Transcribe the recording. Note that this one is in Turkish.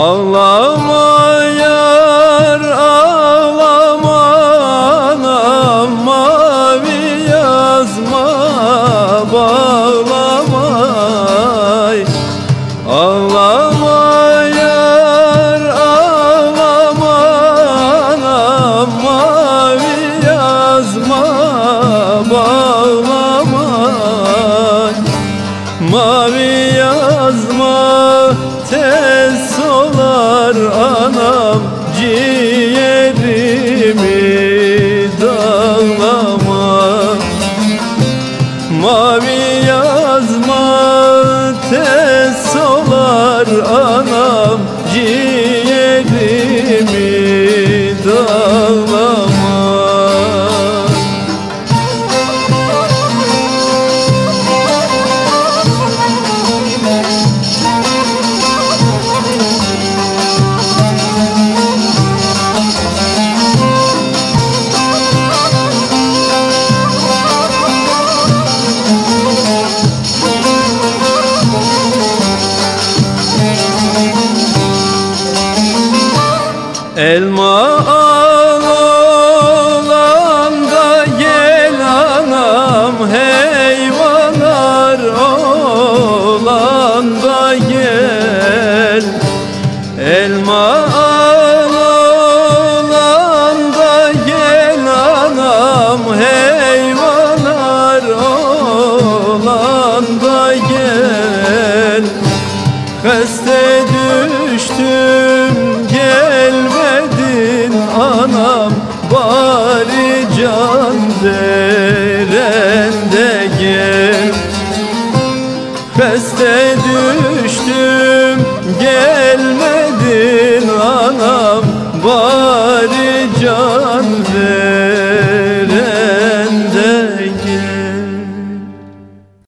Ağlama yar ağlama anam mavi yazma bağlamay Ağlama ciğerimi dağlama. Mavi yazma tez solar anam Elma al da gel anam Heyvalar olan da gel. Elma al da gel anam Heyvalar olan da gel. Kaste üzerindeyim Peste düştüm gelme.